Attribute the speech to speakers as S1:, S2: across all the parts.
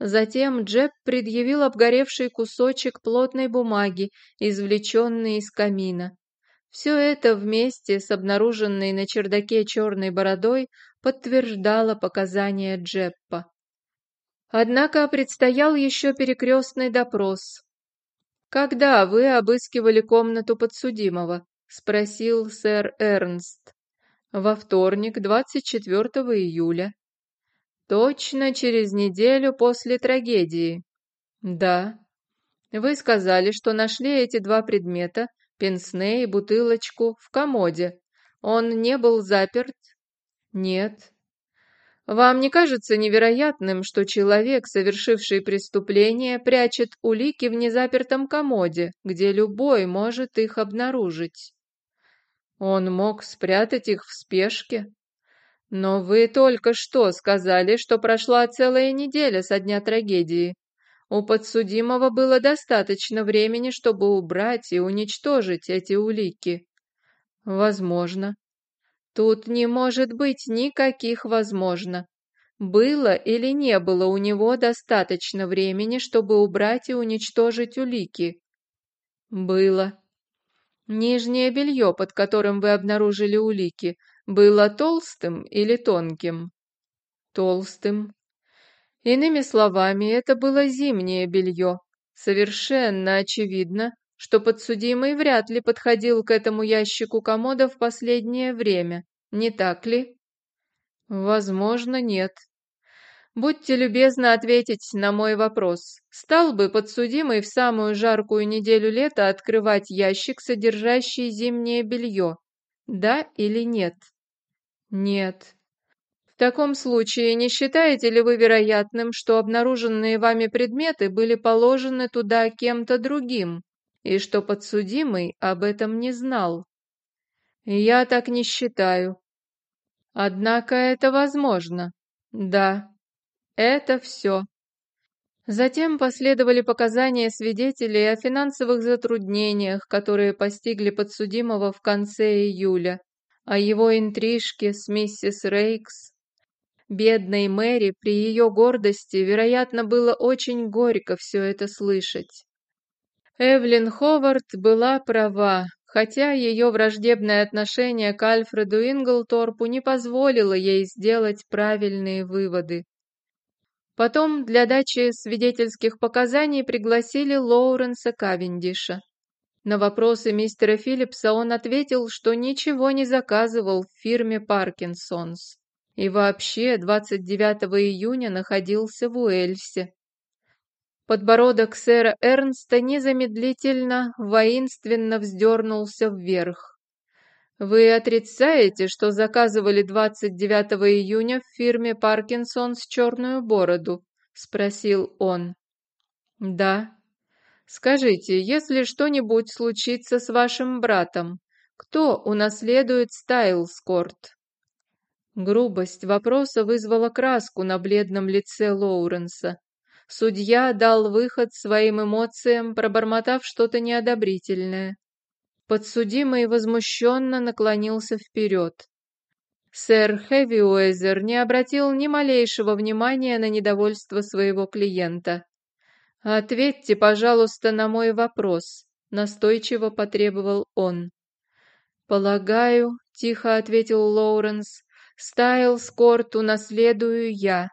S1: Затем Джеб предъявил обгоревший кусочек плотной бумаги, извлеченный из камина. Все это вместе с обнаруженной на чердаке черной бородой подтверждало показания Джеппа. Однако предстоял еще перекрестный допрос. «Когда вы обыскивали комнату подсудимого?» — спросил сэр Эрнст. «Во вторник, 24 июля». «Точно через неделю после трагедии?» «Да». «Вы сказали, что нашли эти два предмета, пенсне и бутылочку, в комоде. Он не был заперт?» «Нет». «Вам не кажется невероятным, что человек, совершивший преступление, прячет улики в незапертом комоде, где любой может их обнаружить?» «Он мог спрятать их в спешке», но вы только что сказали, что прошла целая неделя со дня трагедии. У подсудимого было достаточно времени, чтобы убрать и уничтожить эти улики. Возможно. Тут не может быть никаких возможно. Было или не было у него достаточно времени, чтобы убрать и уничтожить улики? Было. Нижнее белье, под которым вы обнаружили улики, было толстым или тонким? Толстым. Иными словами, это было зимнее белье. Совершенно очевидно, что подсудимый вряд ли подходил к этому ящику комода в последнее время, не так ли? Возможно, нет. Будьте любезны ответить на мой вопрос. Стал бы подсудимый в самую жаркую неделю лета открывать ящик, содержащий зимнее белье? Да или нет? Нет. В таком случае не считаете ли вы вероятным, что обнаруженные вами предметы были положены туда кем-то другим, и что подсудимый об этом не знал? Я так не считаю. Однако это возможно. Да, это все. Затем последовали показания свидетелей о финансовых затруднениях, которые постигли подсудимого в конце июля о его интрижке с миссис Рейкс. Бедной Мэри при ее гордости, вероятно, было очень горько все это слышать. Эвлин Ховард была права, хотя ее враждебное отношение к Альфреду Инглторпу не позволило ей сделать правильные выводы. Потом для дачи свидетельских показаний пригласили Лоуренса Кавендиша. На вопросы мистера Филлипса он ответил, что ничего не заказывал в фирме Паркинсонс. И вообще 29 июня находился в Уэльсе. Подбородок сэра Эрнста незамедлительно, воинственно вздернулся вверх. «Вы отрицаете, что заказывали 29 июня в фирме Паркинсонс черную бороду?» — спросил он. «Да», Скажите, если что-нибудь случится с вашим братом, кто унаследует Стайлскорт?» Грубость вопроса вызвала краску на бледном лице Лоуренса. Судья дал выход своим эмоциям, пробормотав что-то неодобрительное. Подсудимый возмущенно наклонился вперед. Сэр Хэвиуэзер не обратил ни малейшего внимания на недовольство своего клиента. «Ответьте, пожалуйста, на мой вопрос», — настойчиво потребовал он. «Полагаю», — тихо ответил Лоуренс, — «Стайлскорт унаследую я».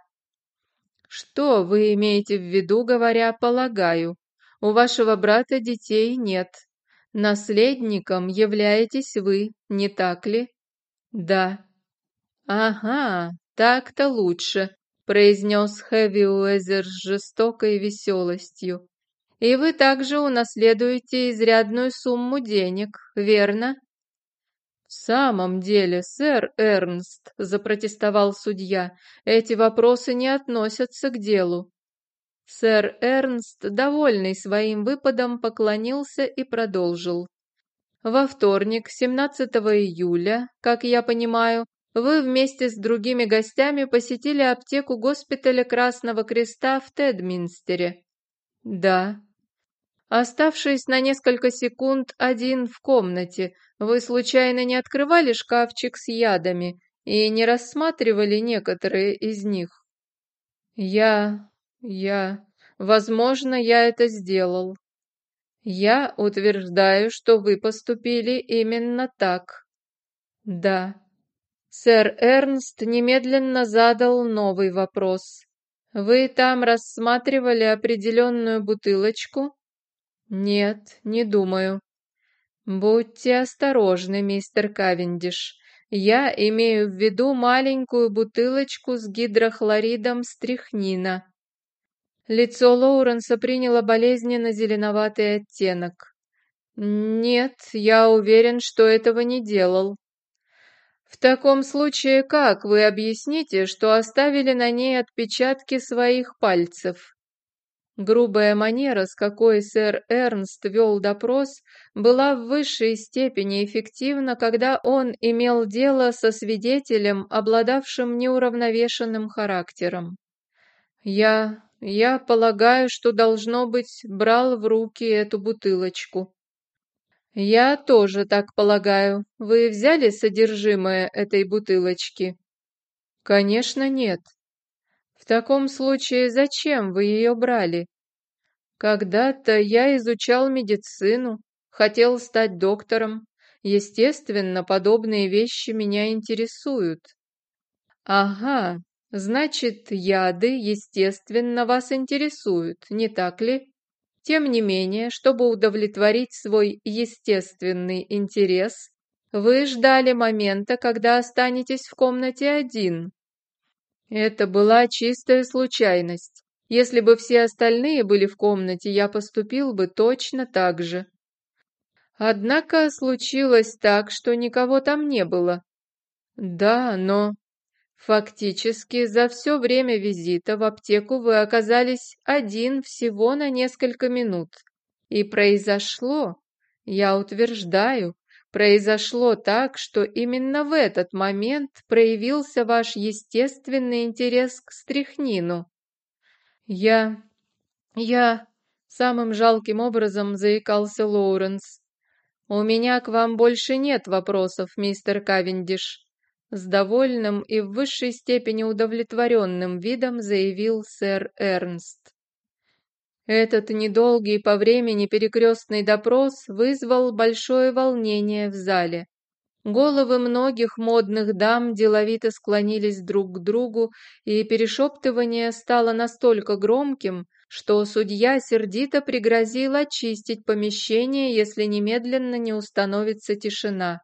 S1: «Что вы имеете в виду, говоря «полагаю»? У вашего брата детей нет. Наследником являетесь вы, не так ли?» «Да». «Ага, так-то лучше произнес Хэви Уэзер с жестокой веселостью. «И вы также унаследуете изрядную сумму денег, верно?» «В самом деле, сэр Эрнст», — запротестовал судья, — «эти вопросы не относятся к делу». Сэр Эрнст, довольный своим выпадом, поклонился и продолжил. Во вторник, 17 июля, как я понимаю, вы вместе с другими гостями посетили аптеку госпиталя Красного Креста в Тедминстере? Да. Оставшись на несколько секунд один в комнате, вы случайно не открывали шкафчик с ядами и не рассматривали некоторые из них? Я... Я... Возможно, я это сделал. Я утверждаю, что вы поступили именно так. Да. Сэр Эрнст немедленно задал новый вопрос. Вы там рассматривали определенную бутылочку? Нет, не думаю. Будьте осторожны, мистер Кавендиш. Я имею в виду маленькую бутылочку с гидрохлоридом стрихнина. Лицо Лоуренса приняло болезненно зеленоватый оттенок. «Нет, я уверен, что этого не делал». «В таком случае как вы объясните, что оставили на ней отпечатки своих пальцев?» Грубая манера, с какой сэр Эрнст вел допрос, была в высшей степени эффективна, когда он имел дело со свидетелем, обладавшим неуравновешенным характером. «Я... я полагаю, что, должно быть, брал в руки эту бутылочку». «Я тоже так полагаю. Вы взяли содержимое этой бутылочки?» «Конечно, нет. В таком случае зачем вы ее брали? Когда-то я изучал медицину, хотел стать доктором. Естественно, подобные вещи меня интересуют. Ага, значит, яды, естественно, вас интересуют, не так ли? Тем не менее, чтобы удовлетворить свой естественный интерес, вы ждали момента, когда останетесь в комнате один, это была чистая случайность. Если бы все остальные были в комнате, я поступил бы точно так же. Однако случилось так, что никого там не было. Да, но... Фактически, за все время визита в аптеку вы оказались один всего на несколько минут. И произошло, я утверждаю, Произошло так, что именно в этот момент проявился ваш естественный интерес к стряхнину. Я... я... Самым жалким образом заикался Лоуренс. «У меня к вам больше нет вопросов, мистер Кавендиш», с довольным и в высшей степени удовлетворенным видом заявил сэр Эрнст. Этот недолгий по времени перекрестный допрос вызвал большое волнение в зале. Головы многих модных дам деловито склонились друг к другу, и перешептывание стало настолько громким, что судья сердито пригрозил очистить помещение, если немедленно не установится тишина.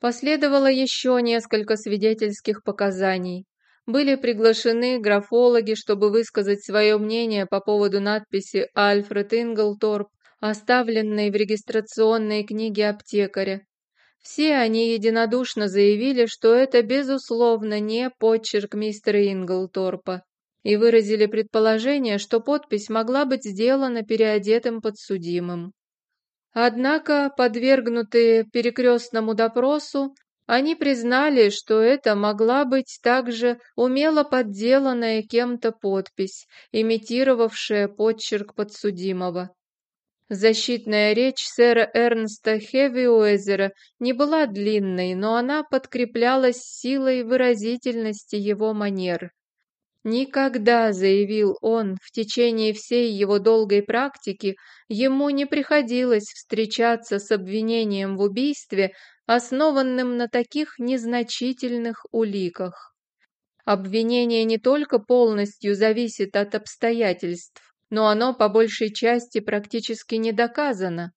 S1: Последовало еще несколько свидетельских показаний были приглашены графологи, чтобы высказать свое мнение по поводу надписи «Альфред Инглторп», оставленной в регистрационной книге аптекаря. Все они единодушно заявили, что это, безусловно, не почерк мистера Инглторпа, и выразили предположение, что подпись могла быть сделана переодетым подсудимым. Однако, подвергнутые перекрестному допросу, они признали, что это могла быть также умело подделанная кем-то подпись, имитировавшая подчерк подсудимого. Защитная речь сэра Эрнста Хевиуэзера не была длинной, но она подкреплялась силой выразительности его манер. Никогда, заявил он, в течение всей его долгой практики ему не приходилось встречаться с обвинением в убийстве, основанным на таких незначительных уликах. Обвинение не только полностью зависит от обстоятельств, но оно по большей части практически не доказано.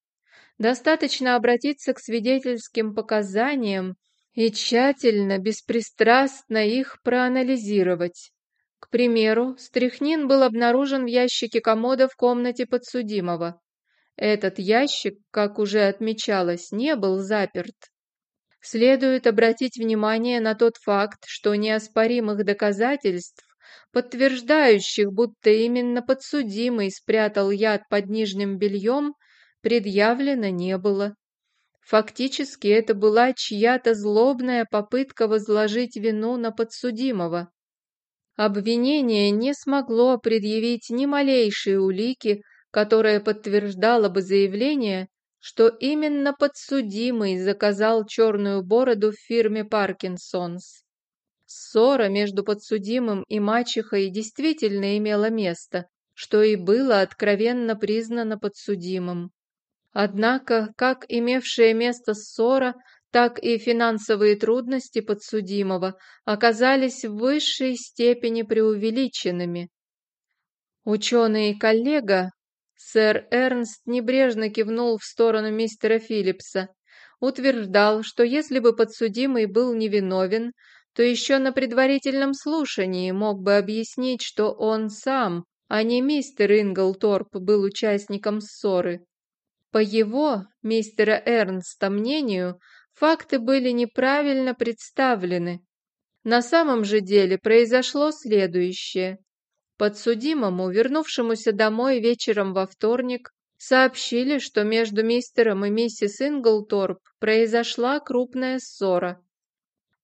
S1: Достаточно обратиться к свидетельским показаниям и тщательно, беспристрастно их проанализировать. К примеру, стрихнин был обнаружен в ящике комода в комнате подсудимого. Этот ящик, как уже отмечалось, не был заперт. Следует обратить внимание на тот факт, что неоспоримых доказательств, подтверждающих, будто именно подсудимый спрятал яд под нижним бельем, предъявлено не было. Фактически это была чья-то злобная попытка возложить вину на подсудимого. Обвинение не смогло предъявить ни малейшие улики, которая подтверждала бы заявление, что именно подсудимый заказал черную бороду в фирме Паркинсонс. ссора между подсудимым и мачехой действительно имела место, что и было откровенно признано подсудимым. Однако, как имевшая место ссора, так и финансовые трудности подсудимого оказались в высшей степени преувеличенными. Ученый и коллега, сэр Эрнст небрежно кивнул в сторону мистера Филлипса, утверждал, что если бы подсудимый был невиновен, то еще на предварительном слушании мог бы объяснить, что он сам, а не мистер Инглторп, был участником ссоры. По его, мистера Эрнста, мнению, факты были неправильно представлены. На самом же деле произошло следующее. Подсудимому, вернувшемуся домой вечером во вторник, сообщили, что между мистером и миссис Инглторп произошла крупная ссора.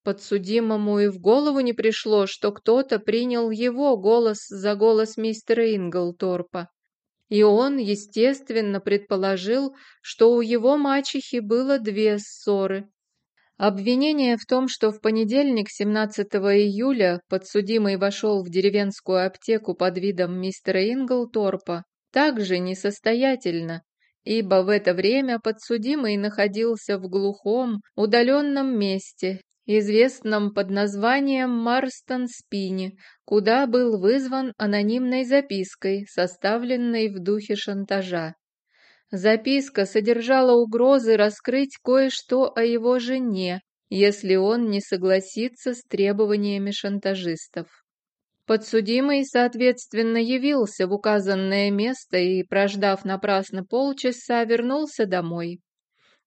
S1: Подсудимому и в голову не пришло, что кто-то принял его голос за голос мистера Инглторпа и он, естественно, предположил, что у его мачехи было две ссоры. Обвинение в том, что в понедельник, 17 июля, подсудимый вошел в деревенскую аптеку под видом мистера Инглторпа, также несостоятельно, ибо в это время подсудимый находился в глухом, удаленном месте известном под названием Марстон-Спини, куда был вызван анонимной запиской, составленной в духе шантажа. Записка содержала угрозы раскрыть кое-что о его жене, если он не согласится с требованиями шантажистов. Подсудимый, соответственно, явился в указанное место и, прождав напрасно полчаса, вернулся домой.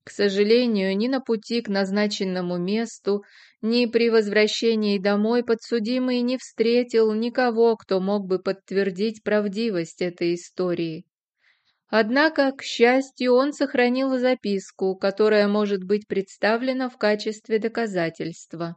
S1: К сожалению, ни на пути к назначенному месту, ни при возвращении домой подсудимый не встретил никого, кто мог бы подтвердить правдивость этой истории. Однако, к счастью, он сохранил записку, которая может быть представлена в качестве доказательства.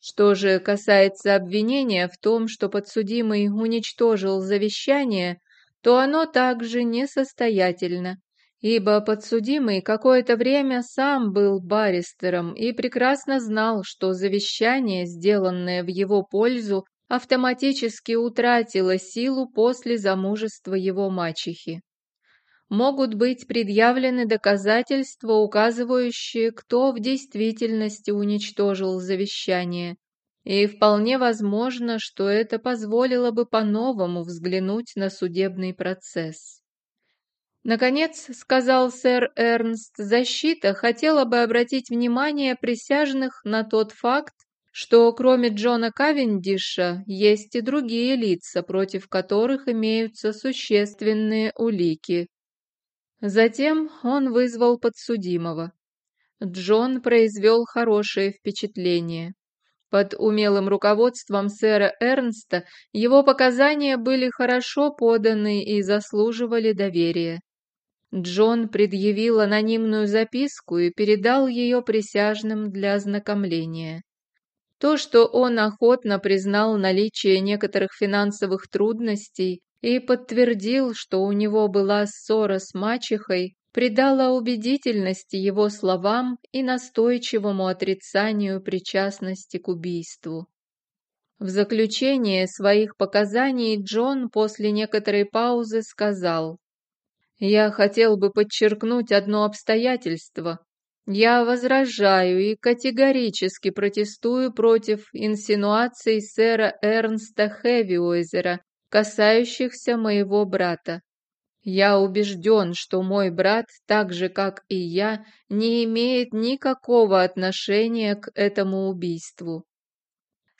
S1: Что же касается обвинения в том, что подсудимый уничтожил завещание, то оно также несостоятельно, ибо подсудимый какое-то время сам был баристером и прекрасно знал, что завещание, сделанное в его пользу, автоматически утратило силу после замужества его мачехи. Могут быть предъявлены доказательства, указывающие, кто в действительности уничтожил завещание, и вполне возможно, что это позволило бы по-новому взглянуть на судебный процесс. Наконец, сказал сэр Эрнст, защита хотела бы обратить внимание присяжных на тот факт, что кроме Джона Кавендиша есть и другие лица, против которых имеются существенные улики. Затем он вызвал подсудимого. Джон произвел хорошее впечатление. Под умелым руководством сэра Эрнста его показания были хорошо поданы и заслуживали доверия. Джон предъявил анонимную записку и передал ее присяжным для ознакомления. То, что он охотно признал наличие некоторых финансовых трудностей и подтвердил, что у него была ссора с мачехой, придало убедительности его словам и настойчивому отрицанию причастности к убийству. В заключение своих показаний Джон после некоторой паузы сказал, я хотел бы подчеркнуть одно обстоятельство. Я возражаю и категорически протестую против инсинуаций сэра Эрнста Хэвиуэзера, касающихся моего брата. Я убежден, что мой брат, так же как и я, не имеет никакого отношения к этому убийству.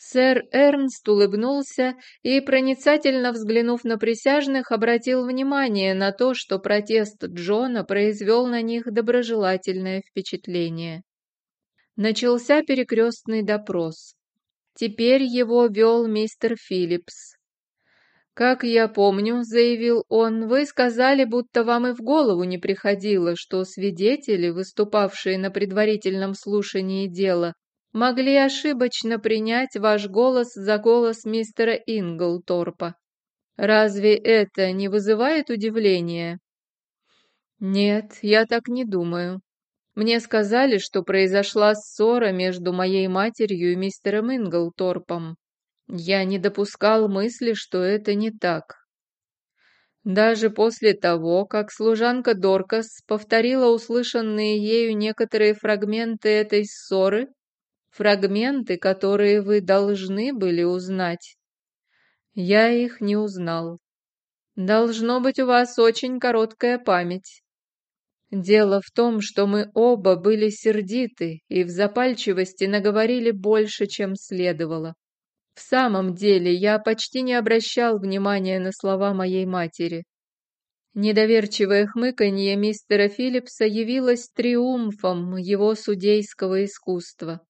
S1: Сэр Эрнст улыбнулся и, проницательно взглянув на присяжных, обратил внимание на то, что протест Джона произвел на них доброжелательное впечатление. Начался перекрестный допрос. Теперь его вел мистер Филлипс. «Как я помню», — заявил он, — «вы сказали, будто вам и в голову не приходило, что свидетели, выступавшие на предварительном слушании дела, могли ошибочно принять ваш голос за голос мистера Инглторпа. Разве это не вызывает удивления? Нет, я так не думаю. Мне сказали, что произошла ссора между моей матерью и мистером Инглторпом. Я не допускал мысли, что это не так. Даже после того, как служанка Доркас повторила услышанные ею некоторые фрагменты этой ссоры, фрагменты, которые вы должны были узнать, я их не узнал. Должно быть, у вас очень короткая память. Дело в том, что мы оба были сердиты и в запальчивости наговорили больше, чем следовало. В самом деле, я почти не обращал внимания на слова моей матери. Недоверчивое хмыканье мистера Филлипса явилось триумфом его судейского искусства.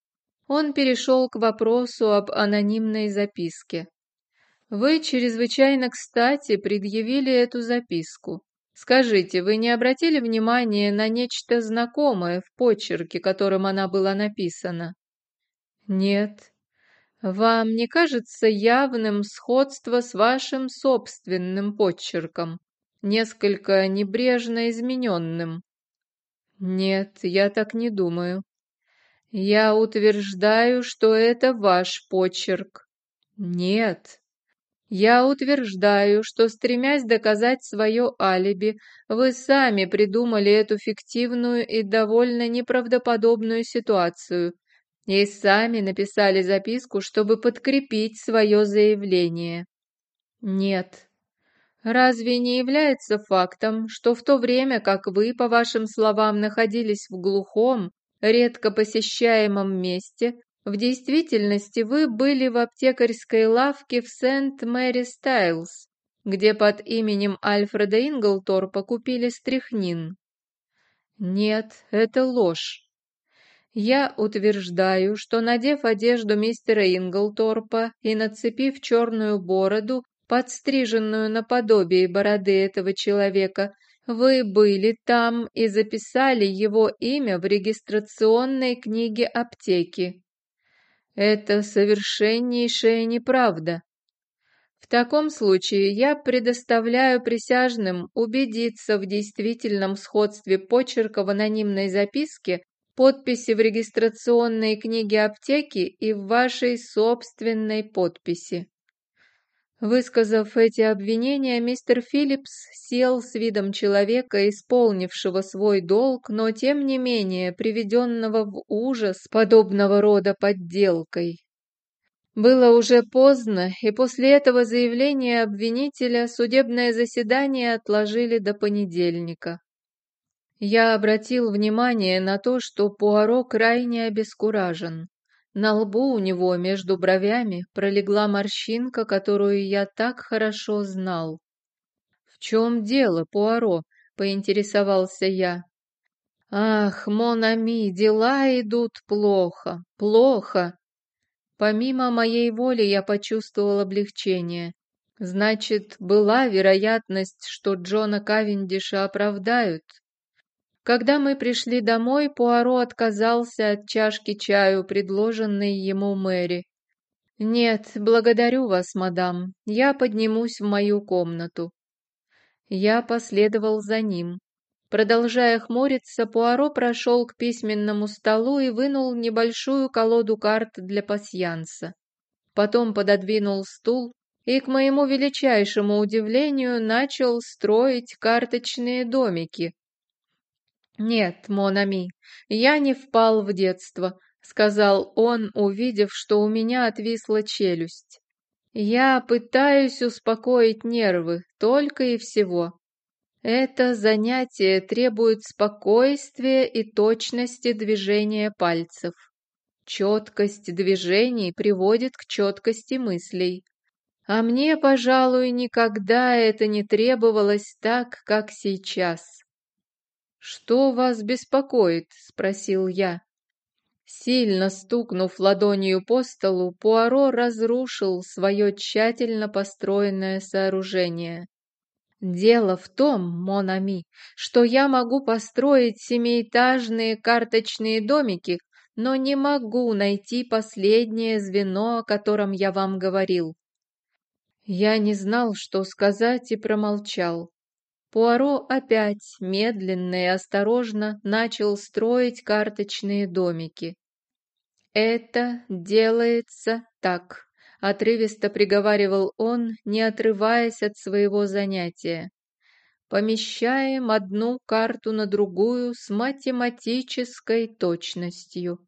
S1: Он перешел к вопросу об анонимной записке. «Вы чрезвычайно кстати предъявили эту записку. Скажите, вы не обратили внимания на нечто знакомое в почерке, которым она была написана? Нет. Вам не кажется явным сходство с вашим собственным почерком, несколько небрежно измененным? Нет, я так не думаю. Я утверждаю, что это ваш почерк. Нет, я утверждаю, что, стремясь доказать свое алиби, вы сами придумали эту фиктивную и довольно неправдоподобную ситуацию и сами написали записку, чтобы подкрепить свое заявление. Нет. Разве не является фактом, что в то время, как вы, по вашим словам, находились в глухом, редко посещаемом месте, в действительности вы были в аптекарской лавке в Сент-Мэри-Стайлз, где под именем Альфреда Инглторпа купили стряхнин. Нет, это ложь. Я утверждаю, что, надев одежду мистера Инглторпа и нацепив черную бороду, подстриженную наподобие бороды этого человека, вы были там и записали его имя в регистрационной книге аптеки. Это совершеннейшая неправда. В таком случае я предоставляю присяжным убедиться в действительном сходстве почерка в анонимной записке, подписи в регистрационной книге аптеки и в вашей собственной подписи. Высказав эти обвинения, мистер Филлипс сел с видом человека, исполнившего свой долг, но тем не менее приведенного в ужас подобного рода подделкой. Было уже поздно, и после этого заявления обвинителя судебное заседание отложили до понедельника. Я обратил внимание на то, что Пуаро крайне обескуражен. На лбу у него между бровями пролегла морщинка, которую я так хорошо знал. «В чем дело, Пуаро?» — поинтересовался я. «Ах, Монами, дела идут плохо, плохо!» Помимо моей воли я почувствовал облегчение. Значит, была вероятность, что Джона Кавендиша оправдают. Когда мы пришли домой, Пуаро отказался от чашки чаю, предложенной ему Мэри. «Нет, благодарю вас, мадам. Я поднимусь в мою комнату». Я последовал за ним. Продолжая хмуриться, Пуаро прошел к письменному столу и вынул небольшую колоду карт для пасьянса. Потом пододвинул стул и, к моему величайшему удивлению, начал строить карточные домики, «Нет, Монами, я не впал в детство», — сказал он, увидев, что у меня отвисла челюсть. «Я пытаюсь успокоить нервы, только и всего. Это занятие требует спокойствия и точности движения пальцев. Четкость движений приводит к четкости мыслей. А мне, пожалуй, никогда это не требовалось так, как сейчас. «Что вас беспокоит?» — спросил я. Сильно стукнув ладонью по столу, Пуаро разрушил свое тщательно построенное сооружение. «Дело в том, Монами, что я могу построить семиэтажные карточные домики, но не могу найти последнее звено, о котором я вам говорил». Я не знал, что сказать, и промолчал. Пуаро опять медленно и осторожно начал строить карточные домики. «Это делается так», — отрывисто приговаривал он, не отрываясь от своего занятия. «Помещаем одну карту на другую с математической точностью».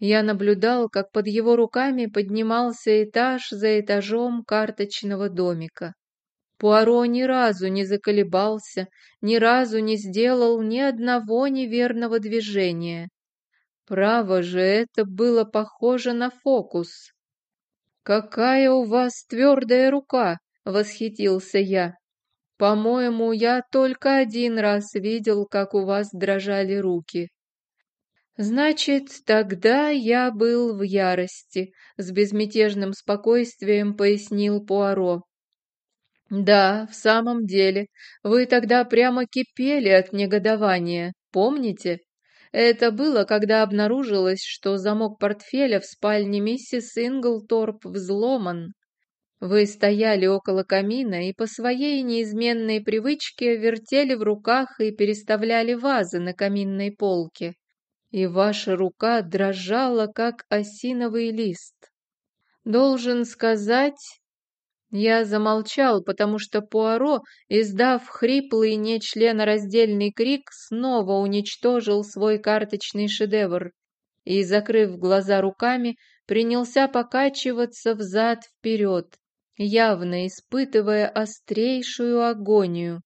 S1: Я наблюдал, как под его руками поднимался этаж за этажом карточного домика. Пуаро ни разу не заколебался, ни разу не сделал ни одного неверного движения. Право же, это было похоже на фокус. «Какая у вас твердая рука!» — восхитился я. «По-моему, я только один раз видел, как у вас дрожали руки». «Значит, тогда я был в ярости», — с безмятежным спокойствием пояснил Пуаро. Да, в самом деле, вы тогда прямо кипели от негодования, помните? Это было, когда обнаружилось, что замок портфеля в спальне миссис Инглторп взломан. Вы стояли около камина и по своей неизменной привычке вертели в руках и переставляли вазы на каминной полке. И ваша рука дрожала, как осиновый лист. Должен сказать, я замолчал, потому что Пуаро, издав хриплый нечленораздельный крик, снова уничтожил свой карточный шедевр и, закрыв глаза руками, принялся покачиваться взад-вперед, явно испытывая острейшую агонию.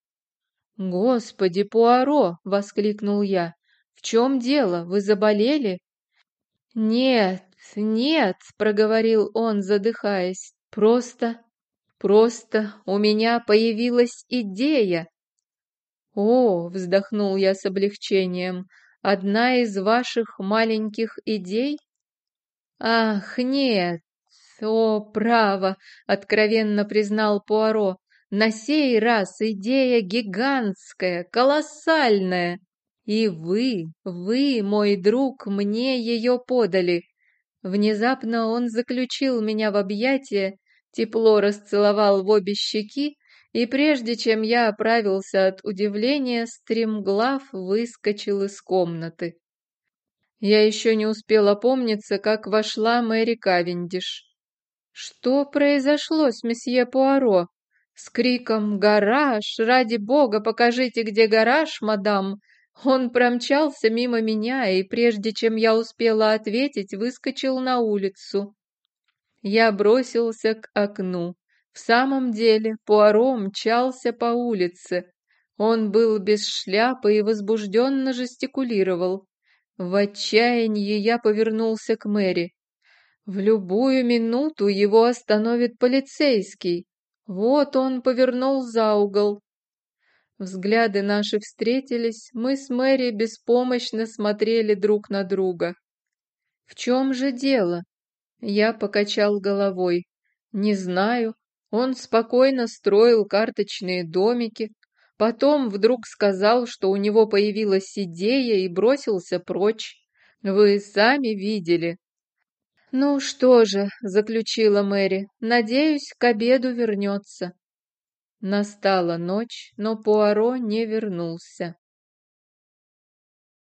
S1: «Господи, Пуаро!» — воскликнул я. «В чем дело? Вы заболели?» «Нет, нет!» — проговорил он, задыхаясь. «Просто Просто у меня появилась идея. О, вздохнул я с облегчением. Одна из ваших маленьких идей? Ах, нет. О, право, откровенно признал Пуаро. На сей раз идея гигантская, колоссальная. И вы, вы, мой друг, мне ее подали. Внезапно он заключил меня в объятия тепло расцеловал в обе щеки, и прежде чем я оправился от удивления, стремглав выскочил из комнаты. Я еще не успел опомниться, как вошла Мэри Кавендиш. «Что произошло с месье Пуаро?» С криком «Гараж! Ради бога, покажите, где гараж, мадам!» Он промчался мимо меня и, прежде чем я успела ответить, выскочил на улицу. Я бросился к окну. В самом деле Пуаро мчался по улице. Он был без шляпы и возбужденно жестикулировал. В отчаянии я повернулся к Мэри. В любую минуту его остановит полицейский. Вот он повернул за угол. Взгляды наши встретились, мы с Мэри беспомощно смотрели друг на друга. В чем же дело? Я покачал головой. Не знаю. Он спокойно строил карточные домики. Потом вдруг сказал, что у него появилась идея и бросился прочь. Вы сами видели. Ну что же, заключила Мэри, надеюсь, к обеду вернется. Настала ночь, но Пуаро не вернулся.